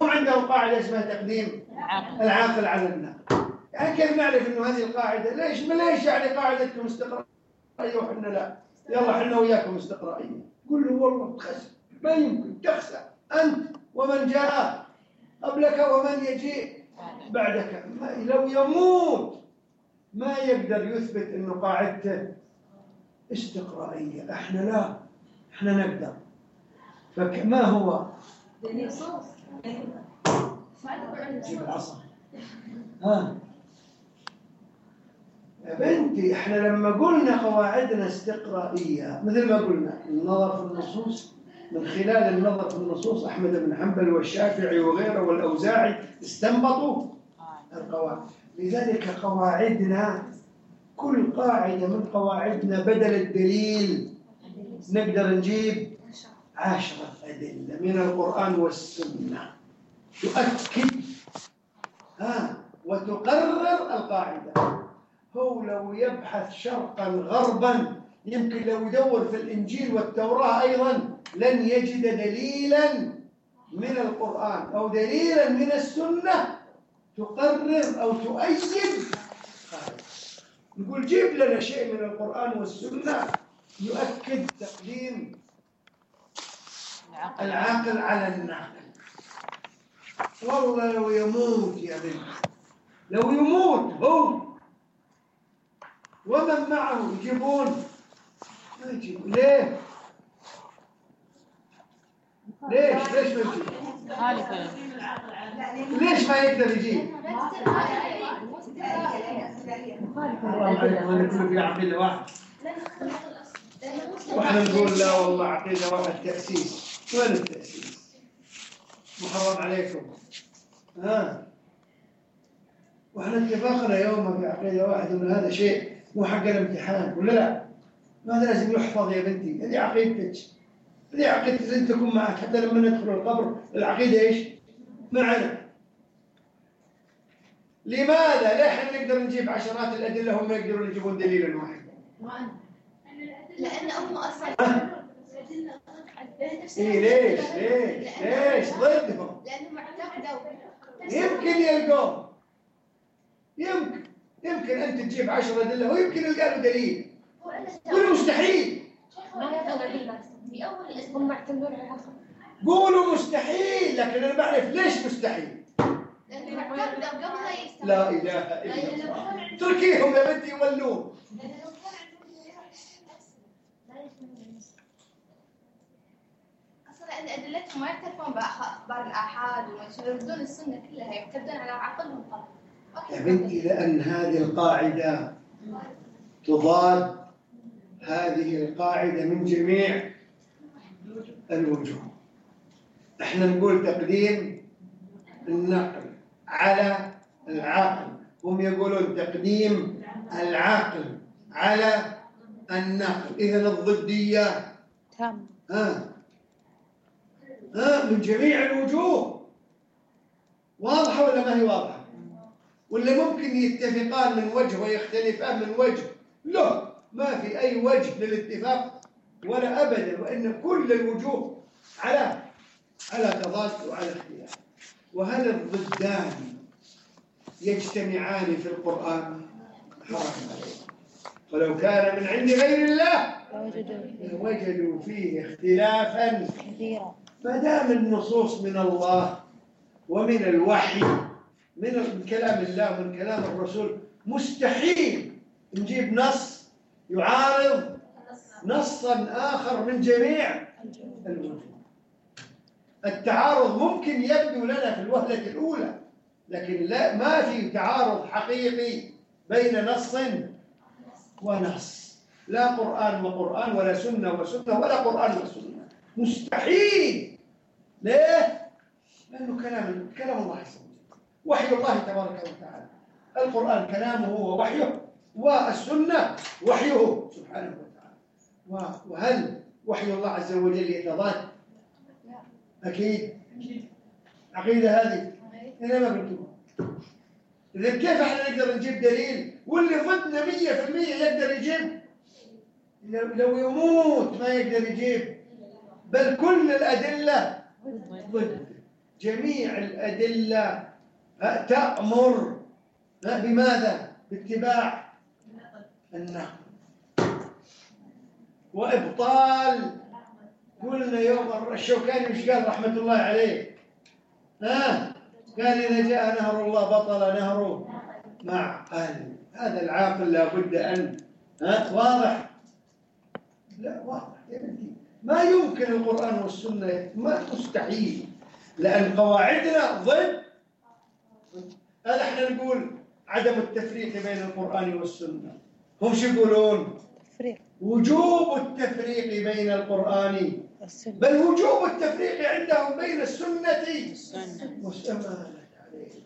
هم عندهم قاعدة اسمها تقديم العقل. العاقل على الناقل يعني كيف نعرف إنه هذه القاعدة؟ ليش؟ ما ليش يعني قاعدتكم استقرائية وحنا لا؟ يلا حنا وياكم استقرائية قل له والله تخسر. ما يمكن تخسر. أنت ومن جاء قبلك ومن يجيء بعدك. لو يموت ما يقدر يثبت إنه قاعدته. استقرائية. إحنا لا. إحنا نقدر. فما هو؟ جيب العصا. ها. يا بنتي إحنا لما قلنا قواعدنا استقرائية مثل ما قلنا النظر في النصوص من خلال النظر في النصوص أحمد بن حنبل والشافعي وغيره والأوزاعي استنبطوا القواعد. لذلك قواعدنا كل قاعدة من قواعدنا بدل الدليل نقدر نجيب عشرة أدلة من القرآن والسنة. تؤكد ها وتقرر القاعدة. هو لو يبحث شرقا غربا يمكن لو يدور في الإنجيل والتوراة أيضا لن يجد دليلا من القرآن أو دليلا من السنة تقرر أو تؤيد. قاعدة نقول جيب لنا شيء من القرآن والسنة يؤكد تقديم العاقل على الناقل والله لو يموت يا بنت. لو يموت هو. ومن معه يجيبون. ما يجيبون. ليه؟ ليش؟ ليش ما يجيب؟ خالفة ليش ما يقدر يجيب؟ الله عليكم أنا كله في عقيدة واحد وإحنا نقول لا والله عقيدة واحد تأسيس وين التأسيس؟ محرم عليكم ها وإحنا اتفقنا يوم في عقيدة واحد ان هذا شيء مو حق الامتحان ولا لا؟ هذا لازم يحفظ يا بنتي هذه عقيدتك هذه عقيدتك لازم تكون معك حتى لما ندخل القبر العقيدة إيش؟ معنا. لماذا؟ لا إحنا نقدر نجيب عشرات الأدلة هم يقدرون يجيبون دليلا واحدا؟ لأن هم أصلا إيه ليش؟ ليش؟ ليش؟ ضدهم. لأنهم اعتقدوا يمكن يلقون. يمكن. يمكن أنت تجيب عشرة أدلة ويمكن يلقى له دليل. قولوا مستحيل. ما بأول الأسبوع هم معتمدون على العقل قولوا مستحيل لكن أنا بعرف ليش مستحيل. لا يستوعبوا لا إله إلا الله. تركيهم يا بنتي يولون. أدلتهم ما يعترفون بأخبار الآحاد ويردون السنة كلها يعتمدون على عقلهم فقط يا بنتي لأن هذه القاعدة تضاد هذه القاعدة من جميع الوجوه. إحنا نقول تقديم النقل على العقل. هم يقولون تقديم العقل على النقل. إذا الضدية تام ها ها من جميع الوجوه. واضحة ولا ما هي واضحة؟ ولا ممكن يتفقان من وجه ويختلفان من وجه؟ لا ما في أي وجه للاتفاق ولا أبدا وإن كل الوجوه على على تضاد وعلى اختلاف. وهل الضدان يجتمعان في القرآن؟ حرام عليكم ولو كان من عند غير الله وجدوا وجدوا فيه اختلافا. كثيرا ما دام النصوص من الله ومن الوحي من كلام الله ومن كلام الرسول مستحيل نجيب نص يعارض نصا آخر من جميع الوجوه التعارض ممكن يبدو لنا في الوهلة الأولى لكن لا ما في تعارض حقيقي بين نص ونص. لا قرآن وقرآن ولا سنة وسنة ولا قرآن وسنة. مستحيل. ليه؟ لأنه كلام كلام الله عز وجل. وحي الله تبارك وتعالى. القرآن كلامه ووحيه والسنة وحيه. سبحانه وتعالى. وهل وحي الله عز وجل يتضاد؟ أكيد. عقيدة هذه. أنا ما قلتوها إذا كيف إحنا نقدر نجيب دليل؟ واللي ضدنا 100% يقدر يجيب. لو يموت ما يقدر يجيب. بل كل الأدلة ضد. جميع الأدلة تأمر. بماذا؟ باتباع النقل وإبطال. قلنا يوم الشوكاني وش قال رحمة الله عليه؟ ها؟ قال إذا جاء نهر الله بطل نهره معقل هذا العاقل لابد أن ها؟ واضح؟ لا واضح يا بنتي. ما يمكن القرآن والسنة ما مستحيل. لأن قواعدنا ضد. هذا إحنا نقول عدم التفريق بين القرآن والسنة؟ هم شو يقولون؟ وجوب التفريق بين القرآن. بل وجوب التفريق عندهم بين السنة. السنة. والسمانة عليكم.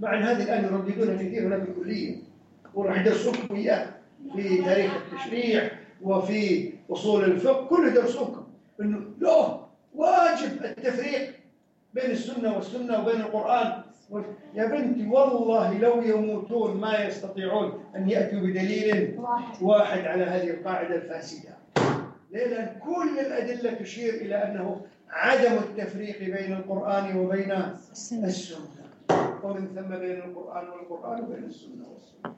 مع أن هذه الآن يرددونها كثير هنا في الكلية. وراح يدرسوكم إياه في تاريخ التشريع وفي أصول الفقه. كله يدرسوكم إنه لا واجب التفريق بين السنة والسنة وبين القرآن يا بنتي والله لو يموتون ما يستطيعون أن يأتوا بدليل واحد. على هذه القاعدة الفاسدة؟ لأن كل الأدلة تشير إلى أنه عدم التفريق بين القرآن وبين السنة. ومن ثم بين القرآن والقرآن وبين السنة والسنة.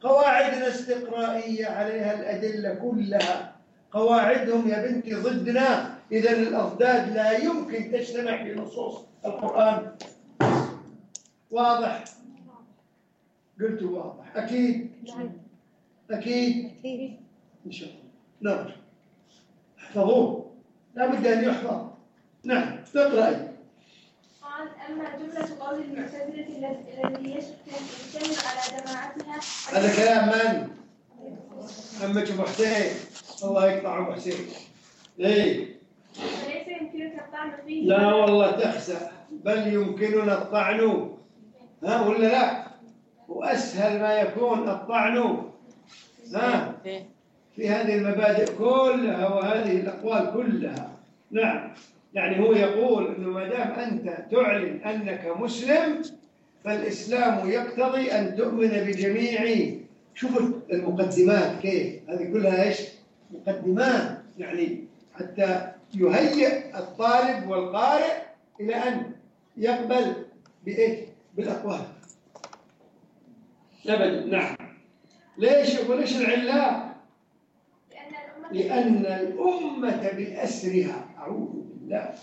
قواعدنا استقرائية عليها الأدلة كلها. قواعدهم يا بنتي ضدنا. إذا الأضداد لا يمكن تجتمع في نصوص القرآن. واضح؟ قلت واضح. أكيد؟ أكيد؟ أكيد. إن شاء الله. نرجع احفظوه. لا بد أن يحفظ. نعم. تقرأي قال أما جملة قول المعتزلة الذي- يشتمل على جماعتها هذا كلام من؟ أمك أبو حسين. الله يقطع أبو حسين. إيه. فليس يمكنك الطعن فيه؟ لا والله تخسأ بل يمكننا الطعن. ها ولا لا؟ وأسهل ما يكون الطعن. ها؟ في هذه المبادئ كلها وهذه الأقوال كلها. نعم. يعني هو يقول أنه ما دام أنت تعلن أنك مسلم فالإسلام يقتضي أن تؤمن بجميع شوفوا المقدمات كيف؟ هذه كلها إيش؟ مقدمات. يعني حتى يهيئ الطالب والقارئ إلى أن يقبل بإيش؟ بالأقوال. أبدا نعم. ليش وليش العلة لأن الأمة لأن الأمة بأسرها أعوذ بالله.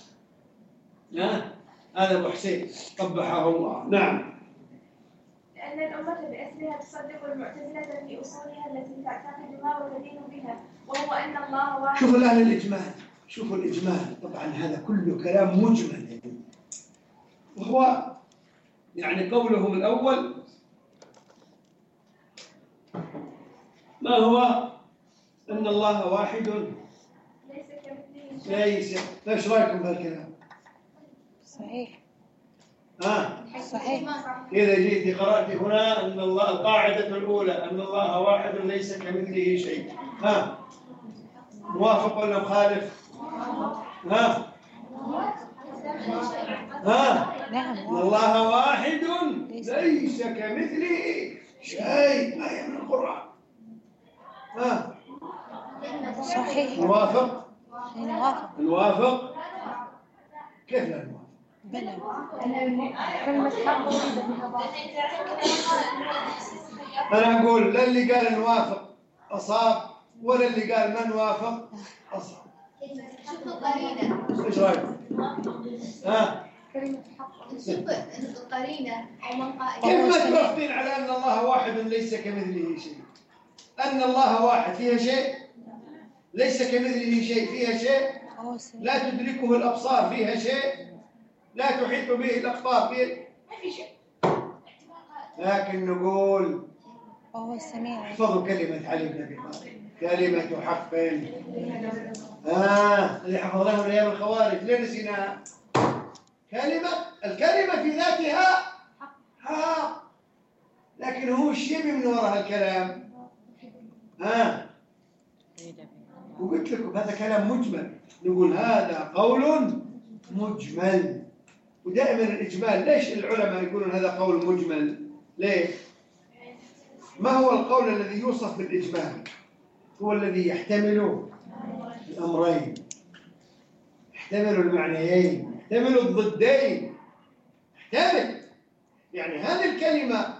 ها؟ هذا أبو حسين قبحه الله. نعم. لأن الأمة بأسرها تصدق المعتزلة في أصولها التي تعتقدها وتدين بها وهو أن الله واحد. شوفوا الآن الإجمال. شوفوا الإجمال. طبعا هذا كله كلام مجمل. وهو يعني قولهم الأول ما هو؟ أن الله واحد. ليس كمثله. شيء ليس إيش رأيكم بهالكلام؟ صحيح. ها؟ صحيح. إذا جئت قرأت هنا أن الله القاعدة الأولى أن الله واحد ليس كمثله شيء. ها؟ موافق ولا مخالف؟ ها؟ ها؟ نعم. الله واحد ليس. كمثله شيء آية من القرآن. ها؟ صحيح. نوافق نوافق نوافق كيف لا نوافق؟ بلى. كلمة حق أنا أقول لا اللي قال نوافق أصاب ولا اللي قال ما نوافق أصاب. شوف القرينة إيش رأيك؟ ها؟ كلمة حق شوف القرينة أو من قائل كيف ما توافقين على أن الله واحد ليس كمثله شيء؟ أن الله واحد فيها شيء؟ ليس كمثله شيء فيها شيء؟ لا تدركه الأبصار فيها شيء؟ لا تحيط به الأخبار فيها ما في شيء لكن نقول وهو السميع احفظوا كلمة علي بن أبي طالب كلمة حق آه اللي حفظناها من أيام الخوارج ليه نسيناها؟ كلمة الكلمة في ذاتها حق لكن هو يبي من وراء الكلام؟ ها وقلت لكم هذا كلام مجمل نقول هذا قول مجمل ودائما الإجمال ليش العلماء يقولون هذا قول مجمل؟ ليه؟ ما هو القول الذي يوصف بالإجمال؟ هو الذي يحتمل الأمرين يحتمل المعنيين يحتمل الضدين. يحتمل يعني هذه الكلمة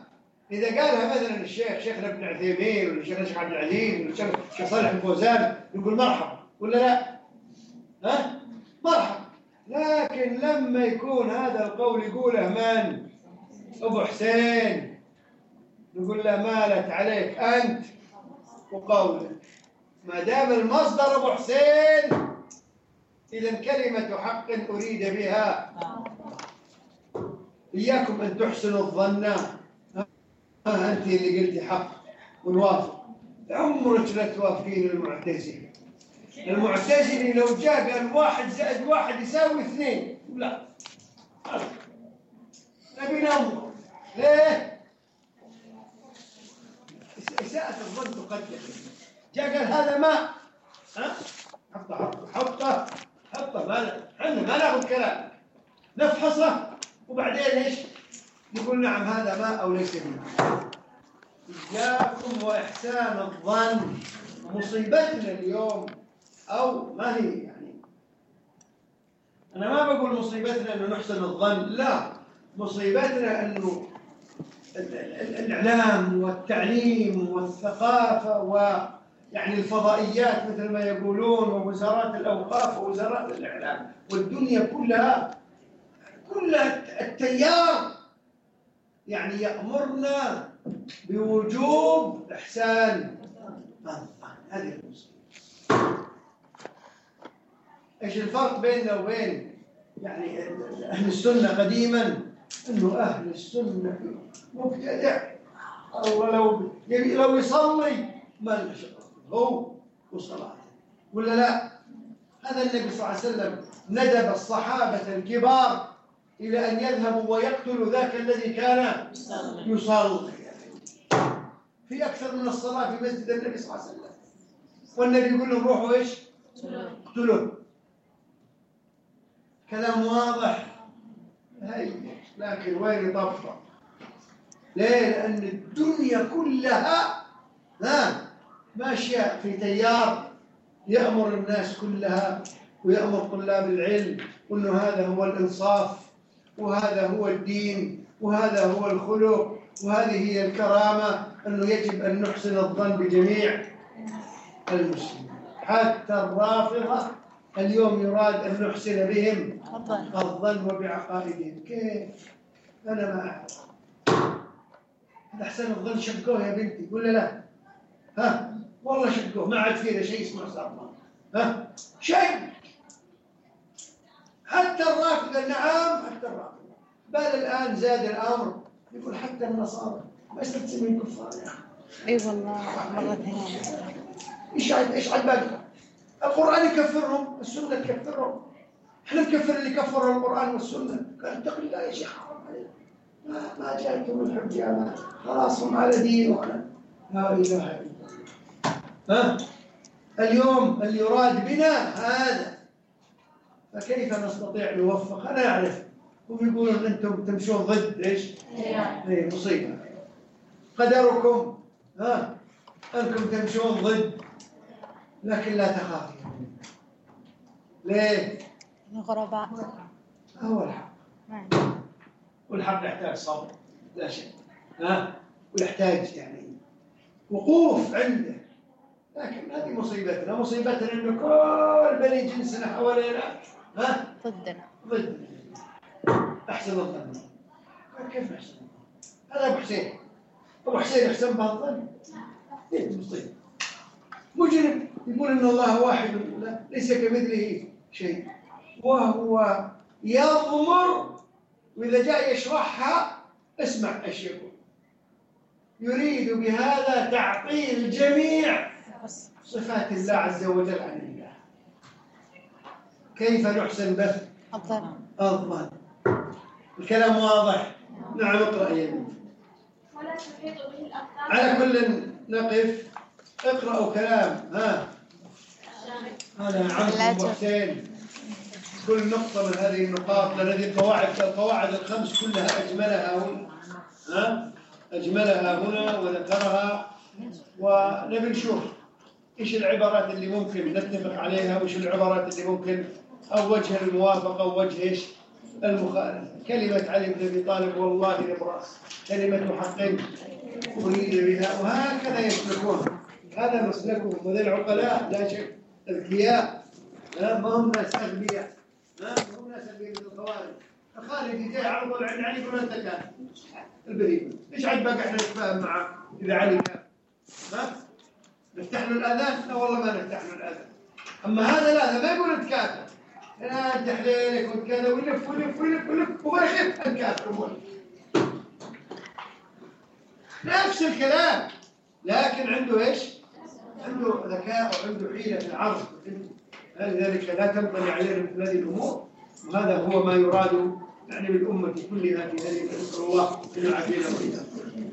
إذا قالها مثلا الشيخ شيخنا ابن عثيمين ولا الشيخ الشيخ عبد العزيز ولا الشيخ صالح الفوزان يقول مرحبا. ولا لا؟ ها؟ مرحبا. لكن لما يكون هذا القول يقوله من؟ أبو حسين. نقول له مالت عليك أنت؟ وقولك ما دام المصدر أبو حسين إذا كلمة حق أريد بها إياكم أن تحسنوا الظن. ها أنت اللي قلتي حق ونوافق عمرك لا توافقين المعتزلة المعتزلي لو جاء قال واحد زائد واحد يساوي اثنين لا. نبي ننظر. ليه؟ إساءة الظن تقدم جاء قال هذا ماء. ها؟ حطه حطه. حطه ما إحنا ما ناخذ كلام. نفحصه وبعدين إيش؟ نقول نعم هذا ماء أو ليس بماء إياكم وإحسان الظن. مصيبتنا اليوم أو ما هي يعني؟ أنا ما بقول مصيبتنا أنه نحسن الظن. لا مصيبتنا أنه ال- ال- الإعلام والتعليم والثقافة ويعني الفضائيات مثل ما يقولون ووزارات الأوقاف ووزارات الإعلام والدنيا كلها كلها التيار يعني يأمرنا بوجوب الظن هذه المصيبة إيش الفرق بيننا وبين يعني أهل السنة قديما؟ إنه أهل السنة مبتدع. الله لو لو يصلي ما له هو وصلاته. ولا لا؟ هذا النبي صلى الله عليه وسلم ندب الصحابة الكبار إلى أن يذهبوا ويقتلوا ذاك الذي كان يصلي في أكثر من الصلاة في مسجد النبي صلى الله عليه وسلم. والنبي يقول لهم روحوا إيش؟ اقتلوه كلام واضح. هي لكن وين يطبق ليه؟ لأن الدنيا كلها ها؟ ماشية في تيار يأمر الناس كلها ويأمر طلاب العلم وأنه هذا هو الإنصاف وهذا هو الدين وهذا هو الخلق وهذه هي الكرامة أنه يجب أن نحسن الظن بجميع المسلمين. حتى الرافضة اليوم يراد أن نحسن بهم الظن وبعقائدهم. كيف؟ أنا ما أعرف. أحسن الظن شقوه يا بنتي. ولا لا. ها؟ والله شقوه ما عاد فينا شيء اسمه سرطان ها؟ شيء. حتى الرافضة نعم حتى الرافضة بل الآن زاد الأمر. يقول حتى النصارى. ما يستلزمون كفار يا أخي. أي والله مرة ثانية. إيش عاد إيش عاد باقي؟ القرآن يكفرهم، السنة تكفرهم. إحنا نكفر اللي كفروا القرآن والسنة، قال اتق الله يا شيخ حرام عليك. ما ما جاءتهم الحجة ما خلاص هم على دين وعلى لا إلا الله. ها؟ اليوم اللي يراد بنا هذا. فكيف نستطيع نوفق؟ أنا أعرف. هم يقولون أنتم تمشون ضد إيش؟ إيه. مصيبة. قدركم ها؟ أنكم تمشون ضد. لكن لا تخافي. ليه؟ الغرباء. هو الحق. نعم. والحق يحتاج صبر لا شك. ها؟ ويحتاج يعني وقوف عنده. لكن هذه مصيبتنا مصيبتنا إنه كل بني جنسنا حوالينا ها؟ ضدنا. ضد أحسن الظن قال كيف أحسن الظن؟ هذا أبو حسين. أبو حسين أحسن به الظن. المصيبه مجرم. يقول إن الله واحد ليس كمثله شيء. وهو يضمر وإذا جاء يشرحها اسمع إيش يقول يريد بهذا تعطيل جميع بس. صفات الله عز وجل عن الله كيف نحسن به الظن الظن الكلام واضح. نعم اقرأ يا بنتي ولا تحيط به على كل نقف. اقرأوا كلام. ها. هذا أبو حسين. كل نقطة من هذه النقاط لأن هذه القواعد القواعد الخمس كلها أجملها هنا. ها؟ أجملها هنا وذكرها ونبي نشوف. إيش العبارات اللي ممكن نتفق عليها وإيش العبارات اللي ممكن أو وجه الموافقة ووجه إيش؟ المخالفة كلمة علي بن أبي طالب والله لبراس كلمة حق أريد بها. وهكذا يسلكون. هذا مسلكهم. وذي العقلاء. لا شك. أذكياء ها، ما هم ناس أغبياء ها، ما هم ناس أغبياء مثل الخوارج. الخالد جاي على طول عند علي أنت كافر البريء إيش عجبك إحنا نتفاهم معه إذا علي ها؟ نفتح له الأذان؟ لا والله ما نفتح له الأذان. أما هذا لا هذا ما يقول أنت كافر لا أنت حليلك وكذا ويلف ويلف ويلف ويلف وما يخف أنت كافر. نفس الكلام. لكن عنده إيش؟ عنده ذكاء وعنده حيلة في العرض. لذلك لا تنبني عليه مثل هذه الأمور. وهذا هو ما يراد يعني بالأمة كلها في هذه نسأل الله أن يعافينا وإياكم